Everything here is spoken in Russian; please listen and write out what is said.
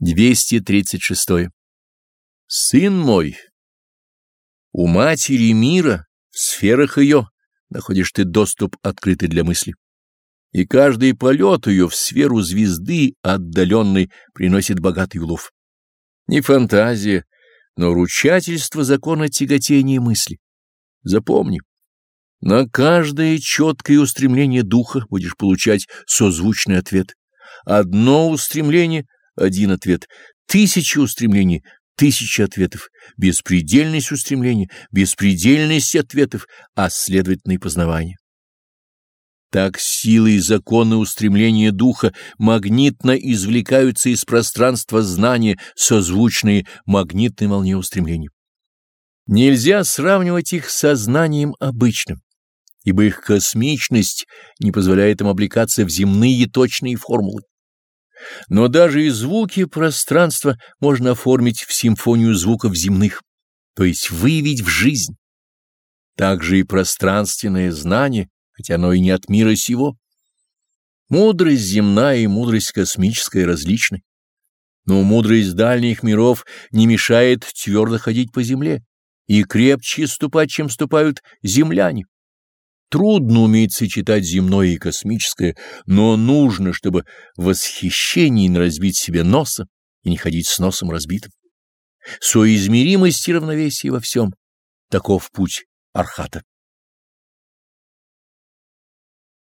236. Сын мой, у матери мира, в сферах ее, находишь ты доступ открытый для мысли. И каждый полет ее в сферу звезды отдаленной приносит богатый улов. Не фантазия, но ручательство закона тяготения мысли. Запомни, на каждое четкое устремление духа будешь получать созвучный ответ. Одно устремление один ответ, тысячи устремлений, тысячи ответов, беспредельность устремлений, беспредельность ответов, а следовательно и познавание. Так силы и законы устремления духа магнитно извлекаются из пространства знания, созвучные магнитной волне устремлений. Нельзя сравнивать их с сознанием обычным, ибо их космичность не позволяет им облекаться в земные точные формулы. Но даже и звуки пространства можно оформить в симфонию звуков земных, то есть выявить в жизнь. Также и пространственное знание, хотя оно и не от мира сего. Мудрость земная и мудрость космическая различны, но мудрость дальних миров не мешает твердо ходить по земле и крепче ступать, чем ступают земляне. Трудно уметь сочетать земное и космическое, но нужно, чтобы в восхищении не разбить себе носа и не ходить с носом разбитым. Соизмеримость и равновесие во всем — таков путь Архата.